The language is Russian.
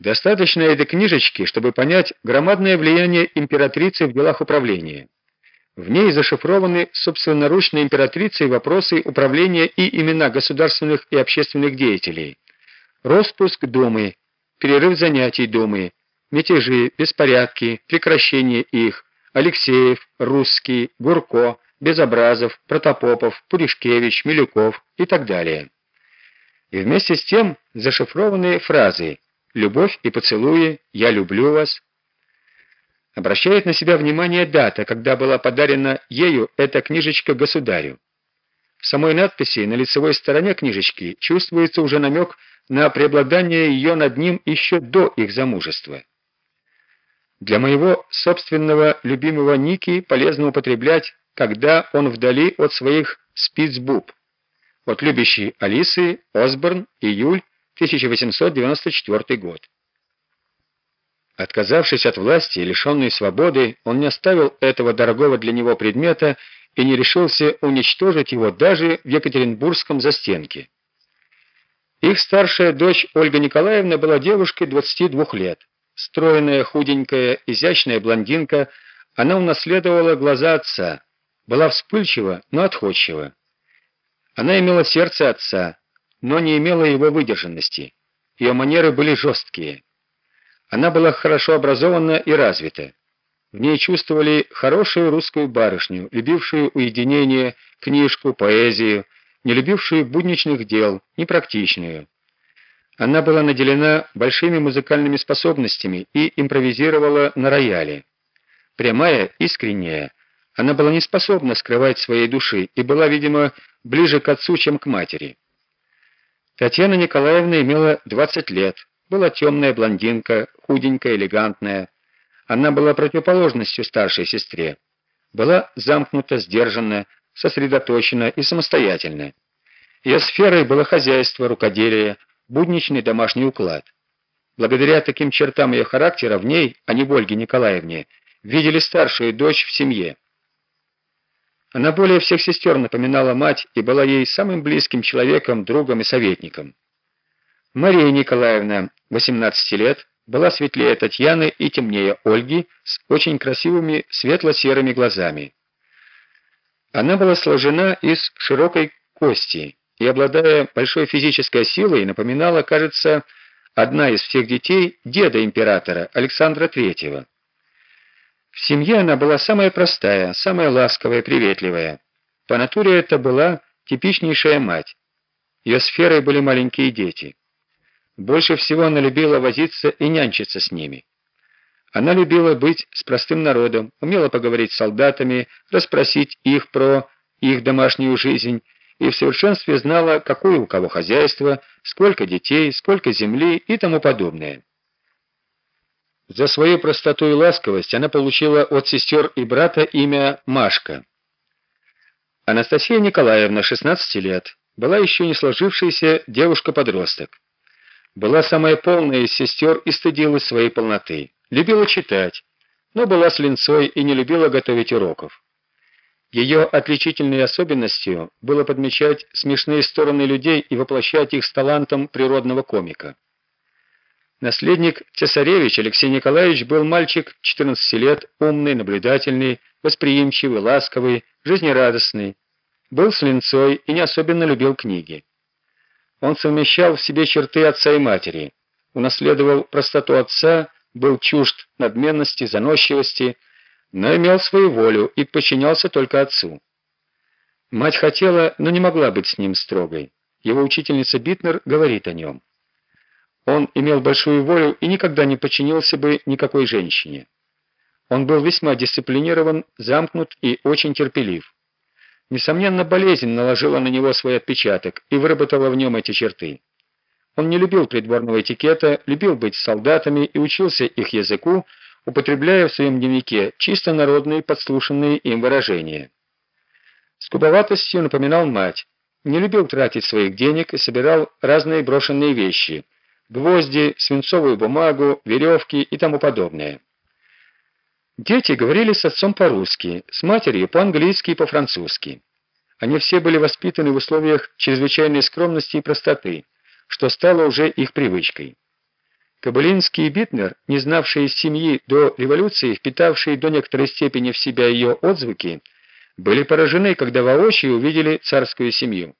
Достаточно этой книжечки, чтобы понять громадное влияние императрицы в делах управления. В ней зашифрованы собственноручно императрицей вопросы управления и имена государственных и общественных деятелей. Роспуск Думы, перерыв занятий Думы, мятежи, беспорядки, прекращение их, Алексеев, Русский, Гурко, Безобразов, Протопопов, Пуришкевич, Милюков и так далее. И вместе с тем зашифрованные фразы любовь и поцелуи, я люблю вас. Обращает на себя внимание дата, когда была подарена ею эта книжечка государю. В самой надписи на лицевой стороне книжечки чувствуется уже намек на преобладание ее над ним еще до их замужества. Для моего собственного любимого Ники полезно употреблять, когда он вдали от своих спицбуб. От любящей Алисы, Осборн, июль 1894 год. Отказавшись от власти и лишенный свободы, он не оставил этого дорогого для него предмета и не решился уничтожить его даже в Екатеринбургском застенке. Их старшая дочь Ольга Николаевна была девушкой 22 лет. Стройная, худенькая, изящная блондинка, она унаследовала глаза отца, была вспыльчива, но отходчива. Она имела сердце отца, но не имела его выдержанности. Ее манеры были жесткие. Она была хорошо образована и развита. В ней чувствовали хорошую русскую барышню, любившую уединение, книжку, поэзию, не любившую будничных дел, непрактичную. Она была наделена большими музыкальными способностями и импровизировала на рояле. Прямая, искренняя, она была не способна скрывать своей души и была, видимо, ближе к отцу, чем к матери. Татьяна Николаевна имела 20 лет, была темная блондинка, худенькая, элегантная. Она была противоположностью старшей сестре. Была замкнута, сдержанна, сосредоточена и самостоятельна. Ее сферой было хозяйство, рукоделие, будничный домашний уклад. Благодаря таким чертам ее характера в ней, а не в Ольге Николаевне, видели старшую дочь в семье. Она более всех сестер напоминала мать и была ей самым близким человеком, другом и советником. Мария Николаевна, 18 лет, была светлее Татьяны и темнее Ольги, с очень красивыми светло-серыми глазами. Она была сложена из широкой кости и, обладая большой физической силой, напоминала, кажется, одна из всех детей деда императора Александра III. В семье она была самая простая, самая ласковая, приветливая. По натуре это была типичнейшая мать. Ее сферой были маленькие дети. Больше всего она любила возиться и нянчиться с ними. Она любила быть с простым народом, умела поговорить с солдатами, расспросить их про их домашнюю жизнь и в совершенстве знала, какое у кого хозяйство, сколько детей, сколько земли и тому подобное. За свою простоту и ласковость она получила от сестер и брата имя Машка. Анастасия Николаевна, 16 лет, была еще не сложившаяся девушка-подросток. Была самая полная из сестер и стыдилась своей полноты. Любила читать, но была с линцой и не любила готовить уроков. Ее отличительной особенностью было подмечать смешные стороны людей и воплощать их с талантом природного комика. Наследник цесаревич Алексей Николаевич был мальчик 14 лет, умный, наблюдательный, восприимчивый, ласковый, жизнерадостный. Был с линцой и не особенно любил книги. Он совмещал в себе черты отца и матери, унаследовал простоту отца, был чужд надменности, заносчивости, но имел свою волю и подчинялся только отцу. Мать хотела, но не могла быть с ним строгой. Его учительница Битнер говорит о нем. Он имел большую волю и никогда не подчинился бы никакой женщине. Он был весьма дисциплинирован, замкнут и очень терпелив. Несомненно, болезнь наложила на него свой отпечаток и выработала в нем эти черты. Он не любил придворного этикета, любил быть солдатами и учился их языку, употребляя в своем дневнике чисто народные подслушанные им выражения. Скудоватостью напоминал мать, не любил тратить своих денег и собирал разные брошенные вещи – гвозди, свинцовую бумагу, веревки и тому подобное. Дети говорили с отцом по-русски, с матерью по-английски и по-французски. Они все были воспитаны в условиях чрезвычайной скромности и простоты, что стало уже их привычкой. Кобылинский и Битнер, не знавшие семьи до революции, впитавшие до некоторой степени в себя ее отзвуки, были поражены, когда воочию увидели царскую семью.